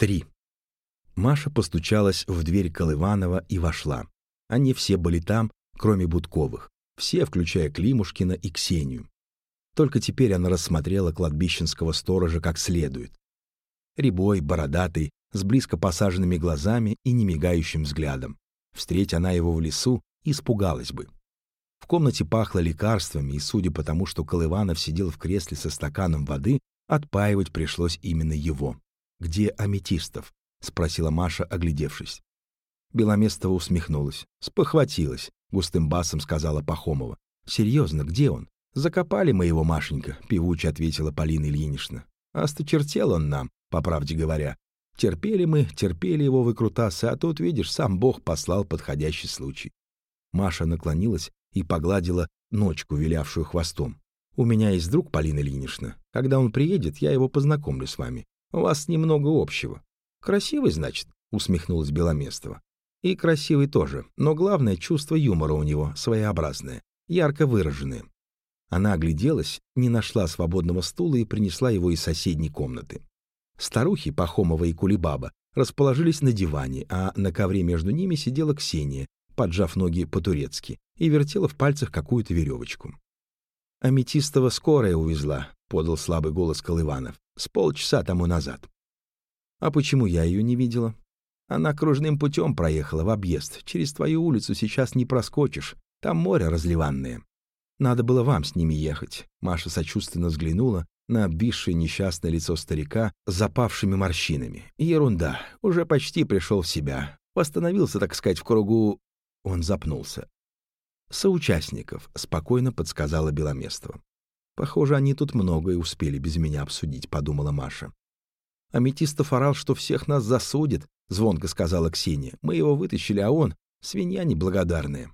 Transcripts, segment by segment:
3. Маша постучалась в дверь Колыванова и вошла. Они все были там, кроме Будковых. Все, включая Климушкина и Ксению. Только теперь она рассмотрела кладбищенского сторожа как следует. Рябой, бородатый, с близко посаженными глазами и немигающим взглядом. Встреть она его в лесу, испугалась бы. В комнате пахло лекарствами, и, судя по тому, что Колыванов сидел в кресле со стаканом воды, отпаивать пришлось именно его. «Где Аметистов?» — спросила Маша, оглядевшись. Беломестова усмехнулась. «Спохватилась», — густым басом сказала Пахомова. «Серьезно, где он?» «Закопали мы его, Машенька», — певуче ответила Полина Ильинична. «Осточертел он нам, по правде говоря. Терпели мы, терпели его выкрутасы, а тут, видишь, сам Бог послал подходящий случай». Маша наклонилась и погладила ночку, вилявшую хвостом. «У меня есть друг, Полина Ильинична. Когда он приедет, я его познакомлю с вами. У вас немного общего». «Красивый, значит?» — усмехнулась Беломестова. «И красивый тоже, но главное, чувство юмора у него своеобразное, ярко выраженное. Она огляделась, не нашла свободного стула и принесла его из соседней комнаты. Старухи, Пахомова и Кулибаба, расположились на диване, а на ковре между ними сидела Ксения, поджав ноги по-турецки, и вертела в пальцах какую-то веревочку. «Аметистова скорая увезла», — подал слабый голос Колыванов, — «с полчаса тому назад». «А почему я ее не видела?» «Она кружным путем проехала в объезд. Через твою улицу сейчас не проскочишь. Там море разливанное». Надо было вам с ними ехать. Маша сочувственно взглянула на обвисшее несчастное лицо старика с запавшими морщинами. Ерунда. Уже почти пришел в себя. Восстановился, так сказать, в кругу... Он запнулся. «Соучастников», — спокойно подсказала Беломестова. «Похоже, они тут многое успели без меня обсудить», — подумала Маша. «Аметистов орал, что всех нас засудит», — звонко сказала Ксения. «Мы его вытащили, а он — свинья неблагодарная».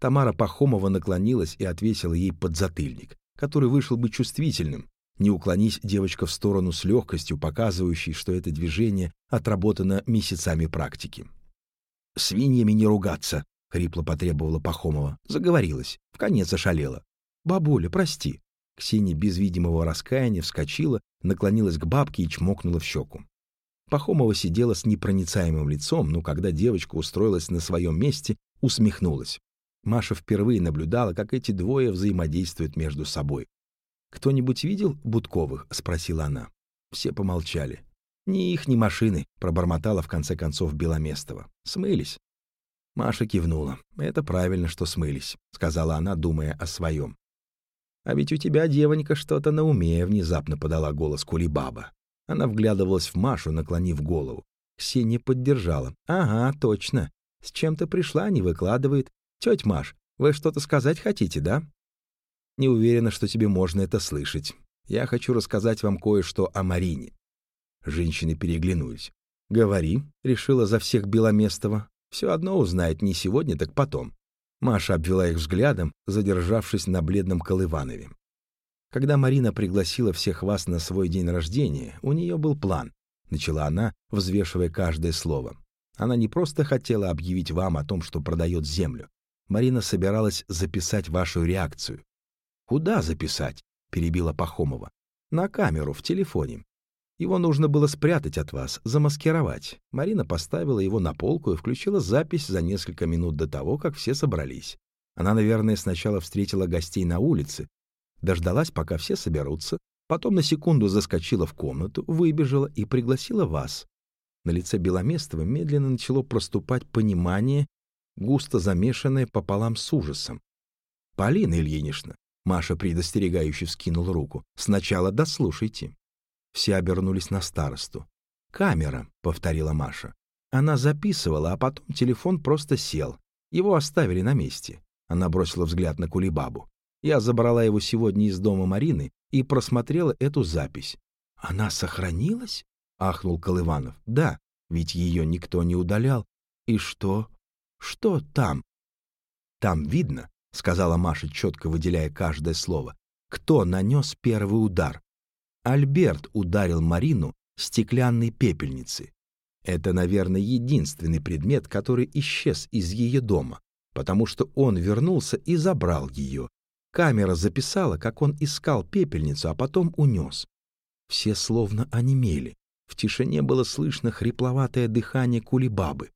Тамара Пахомова наклонилась и отвесила ей подзатыльник, который вышел бы чувствительным, не уклонись девочка в сторону с легкостью, показывающей, что это движение отработано месяцами практики. «Свиньями не ругаться!» — хрипло потребовала Пахомова. Заговорилась, в конец ошалела. «Бабуля, прости!» Ксения без видимого раскаяния вскочила, наклонилась к бабке и чмокнула в щеку. Пахомова сидела с непроницаемым лицом, но когда девочка устроилась на своем месте, усмехнулась. Маша впервые наблюдала, как эти двое взаимодействуют между собой. «Кто-нибудь видел Будковых?» — спросила она. Все помолчали. «Ни их, ни машины», — пробормотала в конце концов Беломестова. «Смылись». Маша кивнула. «Это правильно, что смылись», — сказала она, думая о своем. «А ведь у тебя, девонька, что-то на уме», — внезапно подала голос Кулибаба. Она вглядывалась в Машу, наклонив голову. Ксения поддержала. «Ага, точно. С чем-то пришла, не выкладывает. «Тетя Маш, вы что-то сказать хотите, да?» «Не уверена, что тебе можно это слышать. Я хочу рассказать вам кое-что о Марине». Женщины переглянулись. «Говори», — решила за всех Беломестова. «Все одно узнает не сегодня, так потом». Маша обвела их взглядом, задержавшись на бледном Колыванове. Когда Марина пригласила всех вас на свой день рождения, у нее был план, начала она, взвешивая каждое слово. Она не просто хотела объявить вам о том, что продает землю. Марина собиралась записать вашу реакцию. «Куда записать?» — перебила Пахомова. «На камеру, в телефоне. Его нужно было спрятать от вас, замаскировать. Марина поставила его на полку и включила запись за несколько минут до того, как все собрались. Она, наверное, сначала встретила гостей на улице, дождалась, пока все соберутся, потом на секунду заскочила в комнату, выбежала и пригласила вас. На лице Беломестова медленно начало проступать понимание густо замешанное пополам с ужасом. «Полина Ильинична», — Маша предостерегающе вскинула руку, — «сначала дослушайте». Все обернулись на старосту. «Камера», — повторила Маша. Она записывала, а потом телефон просто сел. Его оставили на месте. Она бросила взгляд на Кулибабу. Я забрала его сегодня из дома Марины и просмотрела эту запись. «Она сохранилась?» — ахнул Колыванов. «Да, ведь ее никто не удалял. И что? Что там? Там видно, сказала Маша, четко выделяя каждое слово, кто нанес первый удар. Альберт ударил Марину стеклянной пепельницей. Это, наверное, единственный предмет, который исчез из ее дома, потому что он вернулся и забрал ее. Камера записала, как он искал пепельницу, а потом унес. Все словно онемели. В тишине было слышно хрипловатое дыхание кулибабы.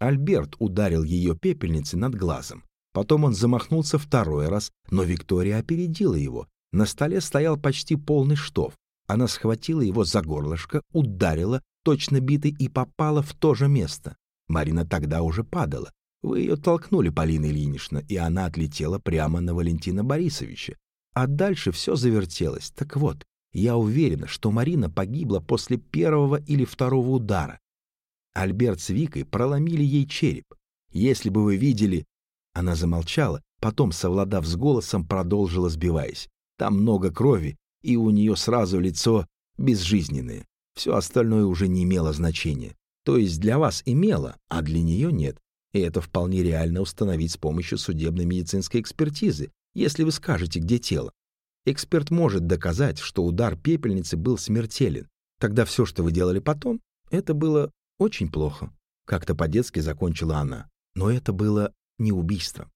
Альберт ударил ее пепельницей над глазом. Потом он замахнулся второй раз, но Виктория опередила его. На столе стоял почти полный штоф. Она схватила его за горлышко, ударила, точно битой, и попала в то же место. Марина тогда уже падала. Вы ее толкнули, Полина Ильинична, и она отлетела прямо на Валентина Борисовича. А дальше все завертелось. Так вот, я уверена, что Марина погибла после первого или второго удара. Альберт с Викой проломили ей череп. Если бы вы видели... Она замолчала, потом, совладав с голосом, продолжила, сбиваясь. Там много крови, и у нее сразу лицо безжизненное. Все остальное уже не имело значения. То есть для вас имело, а для нее нет. И это вполне реально установить с помощью судебной медицинской экспертизы, если вы скажете, где тело. Эксперт может доказать, что удар пепельницы был смертелен. Тогда все, что вы делали потом, это было очень плохо. Как-то по-детски закончила она. Но это было не убийство.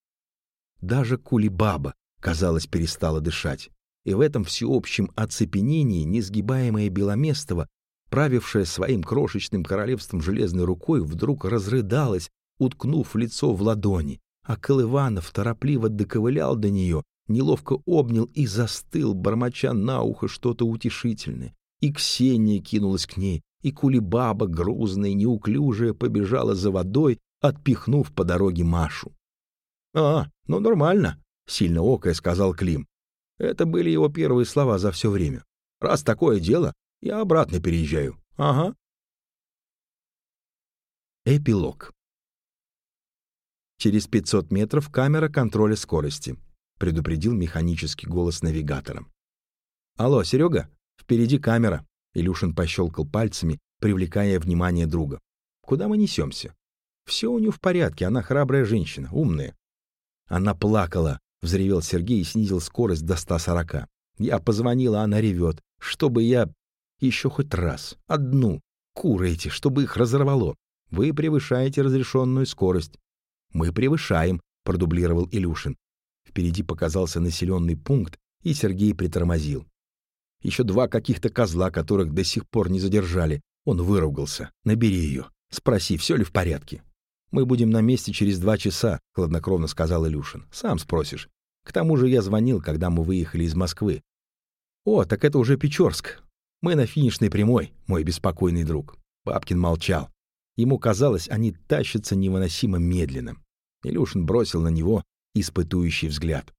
Даже Кулибаба, казалось, перестала дышать. И в этом всеобщем оцепенении несгибаемая Беломестова, правившая своим крошечным королевством железной рукой, вдруг разрыдалась, уткнув лицо в ладони, а Колыванов торопливо доковылял до нее, неловко обнял и застыл, бормоча на ухо что-то утешительное. И Ксения кинулась к ней, и Кулибаба, грузная, неуклюжая, побежала за водой, отпихнув по дороге Машу. — А, ну нормально, — сильно окая сказал Клим. Это были его первые слова за все время. «Раз такое дело, я обратно переезжаю. Ага». Эпилог. Через 500 метров камера контроля скорости, предупредил механический голос навигатора. Алло, Серега, впереди камера. Илюшин пощелкал пальцами, привлекая внимание друга. Куда мы несемся? Все у нее в порядке, она храбрая женщина, умная. Она плакала, Взревел Сергей и снизил скорость до 140. Я позвонила, она ревет. Чтобы я... Еще хоть раз. Одну. Куры эти, чтобы их разорвало. Вы превышаете разрешенную скорость. Мы превышаем, продублировал Илюшин. Впереди показался населенный пункт, и Сергей притормозил. Еще два каких-то козла, которых до сих пор не задержали. Он выругался. Набери ее. Спроси, все ли в порядке. «Мы будем на месте через два часа», — хладнокровно сказал Илюшин. «Сам спросишь. К тому же я звонил, когда мы выехали из Москвы. «О, так это уже Печорск. Мы на финишной прямой, мой беспокойный друг». Бабкин молчал. Ему казалось, они тащатся невыносимо медленно. Илюшин бросил на него испытующий взгляд.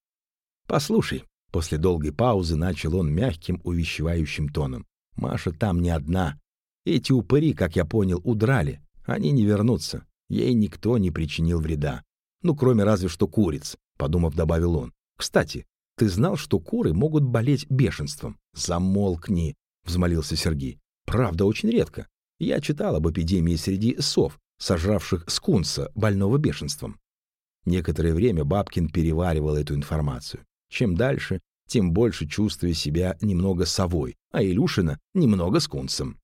«Послушай», — после долгой паузы начал он мягким, увещевающим тоном. «Маша там не одна. Эти упыри, как я понял, удрали. Они не вернутся. Ей никто не причинил вреда. Ну, кроме разве что куриц, подумав, добавил он. Кстати, ты знал, что куры могут болеть бешенством? Замолкни, взмолился Сергей. Правда, очень редко. Я читал об эпидемии среди сов, сожравших скунса, больного бешенством. Некоторое время Бабкин переваривал эту информацию. Чем дальше, тем больше чувствуя себя немного совой, а Илюшина — немного скунсом.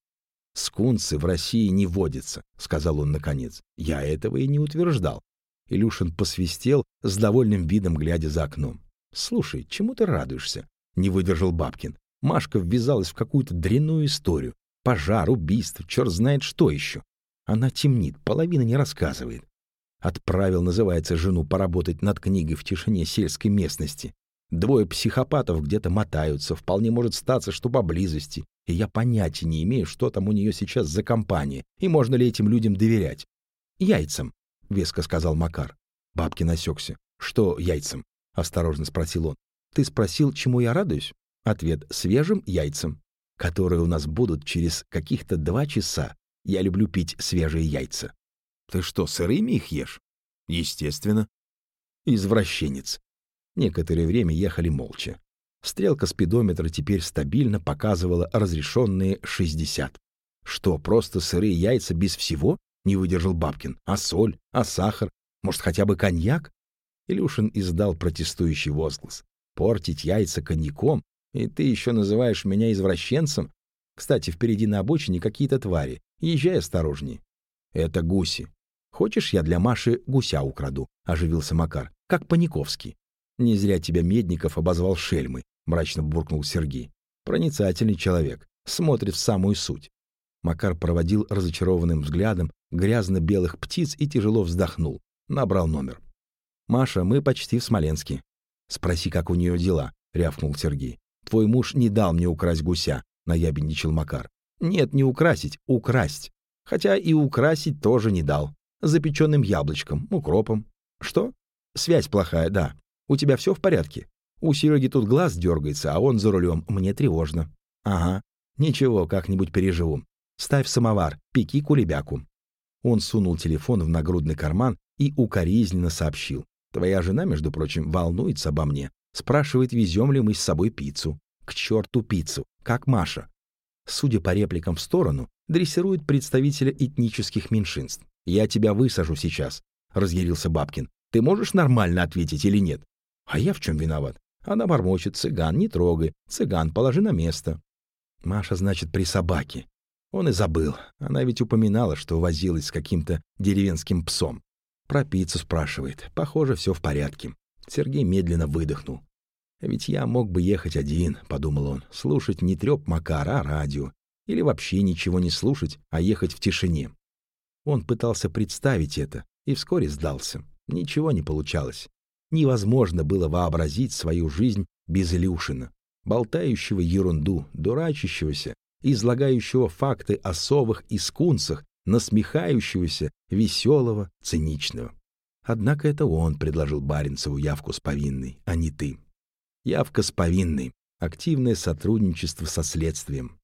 «Скунсы в России не водятся», — сказал он наконец. «Я этого и не утверждал». Илюшин посвистел с довольным видом, глядя за окном. «Слушай, чему ты радуешься?» — не выдержал Бабкин. Машка ввязалась в какую-то дрянную историю. Пожар, убийство, черт знает что еще. Она темнит, половина не рассказывает. Отправил, называется, жену поработать над книгой в тишине сельской местности. Двое психопатов где-то мотаются, вполне может статься, что поблизости, и я понятия не имею, что там у нее сейчас за компания, и можно ли этим людям доверять. Яйцам, — веско сказал Макар. Бабкин осекся. «Что яйцам?» — осторожно спросил он. «Ты спросил, чему я радуюсь?» Ответ — свежим яйцам, которые у нас будут через каких-то два часа. Я люблю пить свежие яйца. Ты что, сырыми их ешь? Естественно. Извращенец. Некоторое время ехали молча. Стрелка спидометра теперь стабильно показывала разрешенные 60. Что, просто сырые яйца без всего? Не выдержал Бабкин. А соль? А сахар? Может, хотя бы коньяк? Илюшин издал протестующий возглас. Портить яйца коньяком? И ты еще называешь меня извращенцем? Кстати, впереди на обочине какие-то твари. Езжай осторожней. Это гуси. Хочешь, я для Маши гуся украду? Оживился Макар. Как Паниковский. Не зря тебя Медников обозвал шельмой, мрачно буркнул Сергей. Проницательный человек. Смотрит в самую суть. Макар проводил разочарованным взглядом грязно-белых птиц и тяжело вздохнул. Набрал номер. «Маша, мы почти в Смоленске». «Спроси, как у нее дела», — рявкнул Сергей. «Твой муж не дал мне украсть гуся», — наябедничал Макар. «Нет, не украсить, украсть. Хотя и украсить тоже не дал. Запеченным яблочком, укропом. Что? Связь плохая, да. У тебя все в порядке? У Сереги тут глаз дергается, а он за рулем. Мне тревожно. Ага. Ничего, как-нибудь переживу. Ставь самовар, пеки кулебяку. Он сунул телефон в нагрудный карман и укоризненно сообщил. Твоя жена, между прочим, волнуется обо мне. Спрашивает, везем ли мы с собой пиццу. К черту пиццу. Как Маша. Судя по репликам в сторону, дрессирует представителя этнических меньшинств. «Я тебя высажу сейчас», — разъярился Бабкин. «Ты можешь нормально ответить или нет?» «А я в чем виноват?» Она бормочет. «Цыган, не трогай. Цыган, положи на место». Маша, значит, при собаке. Он и забыл. Она ведь упоминала, что возилась с каким-то деревенским псом. Про пиццу спрашивает. Похоже, все в порядке. Сергей медленно выдохнул. «Ведь я мог бы ехать один», — подумал он, — «слушать не треп Макара, а радио. Или вообще ничего не слушать, а ехать в тишине». Он пытался представить это и вскоре сдался. Ничего не получалось. Невозможно было вообразить свою жизнь без Илюшина, болтающего ерунду, дурачащегося, излагающего факты о совах и скунсах, насмехающегося, веселого, циничного. Однако это он предложил Баренцеву явку с повинной, а не ты. Явка с повинной, активное сотрудничество со следствием.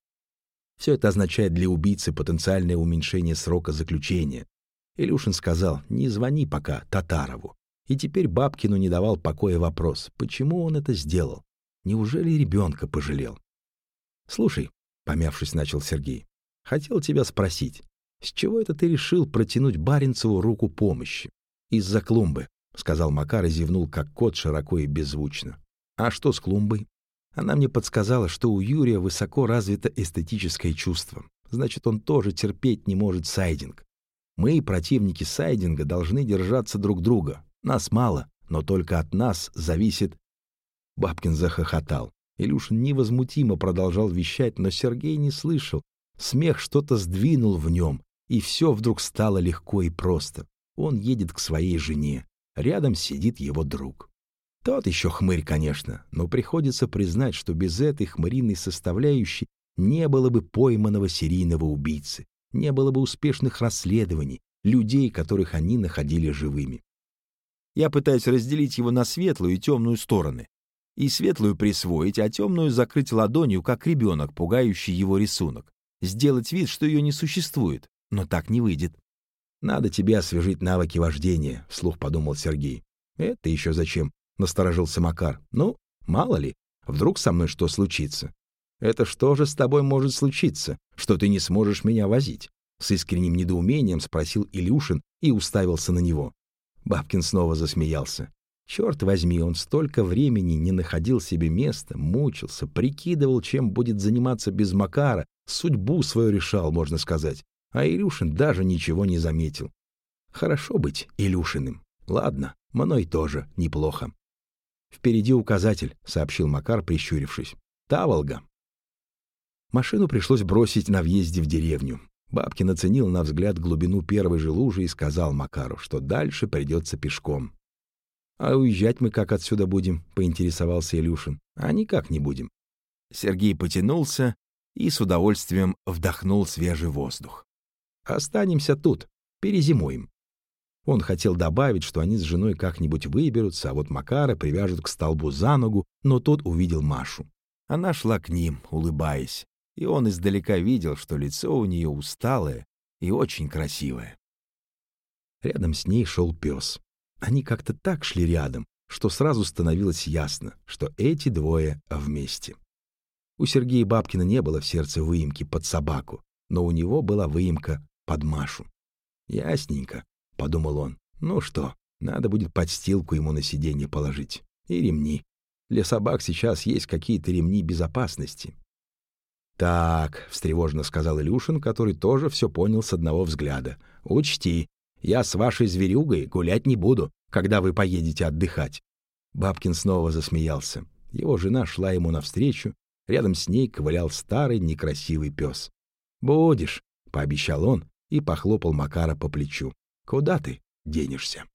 Все это означает для убийцы потенциальное уменьшение срока заключения. Илюшин сказал, не звони пока Татарову. И теперь Бабкину не давал покоя вопрос, почему он это сделал. Неужели ребенка пожалел? «Слушай», — помявшись, начал Сергей, — «хотел тебя спросить, с чего это ты решил протянуть Баренцеву руку помощи? Из-за клумбы, сказал Макар и зевнул, как кот, широко и беззвучно. А что с клумбой? Она мне подсказала, что у Юрия высоко развито эстетическое чувство. Значит, он тоже терпеть не может сайдинг. Мы, противники сайдинга, должны держаться друг друга. Нас мало, но только от нас зависит... Бабкин захохотал. Илюшин невозмутимо продолжал вещать, но Сергей не слышал. Смех что-то сдвинул в нем, и все вдруг стало легко и просто. Он едет к своей жене. Рядом сидит его друг. Тот еще хмырь, конечно, но приходится признать, что без этой хмыриной составляющей не было бы пойманного серийного убийцы, не было бы успешных расследований, людей, которых они находили живыми. Я пытаюсь разделить его на светлую и темную стороны. И светлую присвоить, а темную закрыть ладонью, как ребенок, пугающий его рисунок. Сделать вид, что ее не существует. Но так не выйдет. «Надо тебе освежить навыки вождения», — вслух подумал Сергей. «Это еще зачем?» — насторожился Макар. «Ну, мало ли, вдруг со мной что случится?» «Это что же с тобой может случиться, что ты не сможешь меня возить?» С искренним недоумением спросил Илюшин и уставился на него. Бабкин снова засмеялся. Черт возьми, он столько времени не находил себе места, мучился, прикидывал, чем будет заниматься без Макара, судьбу свою решал, можно сказать а Илюшин даже ничего не заметил. Хорошо быть Илюшиным. Ладно, мной тоже неплохо. «Впереди указатель», — сообщил Макар, прищурившись. «Таволга». Машину пришлось бросить на въезде в деревню. Бабкин оценил на взгляд глубину первой же лужи и сказал Макару, что дальше придется пешком. «А уезжать мы как отсюда будем?» — поинтересовался Илюшин. «А никак не будем». Сергей потянулся и с удовольствием вдохнул свежий воздух. Останемся тут, перезимуем. Он хотел добавить, что они с женой как-нибудь выберутся, а вот Макара привяжут к столбу за ногу, но тот увидел Машу. Она шла к ним, улыбаясь, и он издалека видел, что лицо у нее усталое и очень красивое. Рядом с ней шел пес. Они как-то так шли рядом, что сразу становилось ясно, что эти двое вместе. У Сергея Бабкина не было в сердце выемки под собаку, но у него была выемка под Машу. «Ясненько», — подумал он. «Ну что, надо будет подстилку ему на сиденье положить. И ремни. Для собак сейчас есть какие-то ремни безопасности». «Так», — встревоженно сказал Илюшин, который тоже все понял с одного взгляда. «Учти, я с вашей зверюгой гулять не буду, когда вы поедете отдыхать». Бабкин снова засмеялся. Его жена шла ему навстречу, рядом с ней ковылял старый некрасивый пес. «Будешь», — пообещал он и похлопал Макара по плечу. «Куда ты денешься?»